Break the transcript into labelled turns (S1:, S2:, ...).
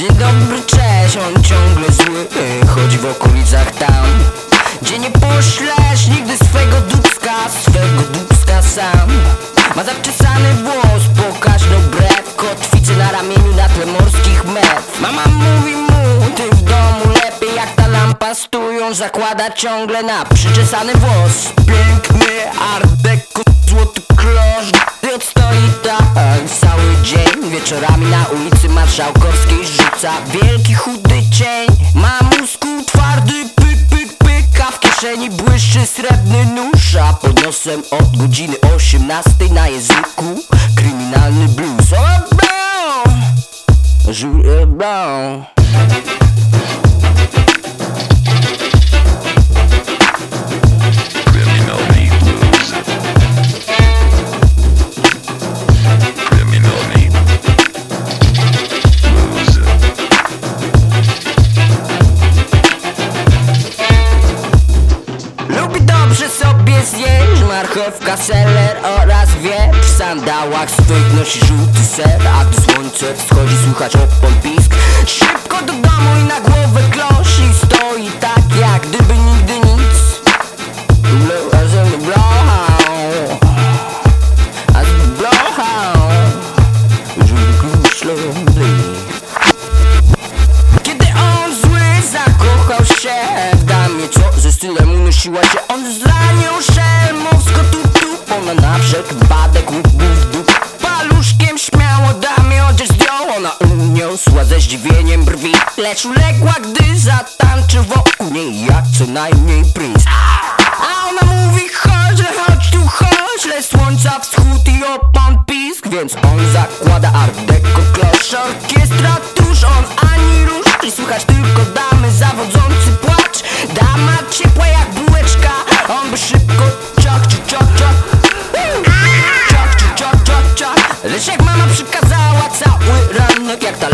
S1: Dzień dobry, cześć, on ciągle zły Chodzi w okolicach tam Gdzie nie poślesz nigdy swego dubska Swego dubska sam. Ma zaczesany włos, pokaż no brew Kotwicy na ramieniu na tle morskich mew. Mama mówi mu, ty w domu lepiej Jak ta lampa stują, zakłada ciągle na przyczesany włos. Piękny art deco, złoty klosz Gdy odstoi tak cały dzień Wieczorami na ulicy Marszałkowskiej rzuca Wielki chudy cień Ma mózgu twardy pyk pyk pyk A w kieszeni błyszczy srebrny nóż A pod nosem od godziny 18 na języku Kryminalny blues O, bro! Żu- Marchewka, seler oraz wieprz W sandałach swych nosi żółty ser A gdy słońce wschodzi słychać opon pisk Szybko do domu i na głowę klosz I stoi tak jak gdyby nigdy nic. Blow, a ze mną blow A z blow Żółty śluby kiedy on zły zakochał się w damie Co ze stylem unosiła się On za Lecz uległa, gdy zatańczy wokół niej Jak co najmniej prince A ona mówi chodź, chodź tu chodź Lecz słońca wschód i opan pisk. Więc on zakłada art deco klosz. Orkiestra tuż, on ani rusz. I słychać tylko damy zawodzący płacz. Dama ciepła jak bułeczka. On by szybko ciach, ciach, ciach, ciach. Ciach, ciach, ciach, ciach, ciach. Lecz jak mama przykazała cały ranek jak ta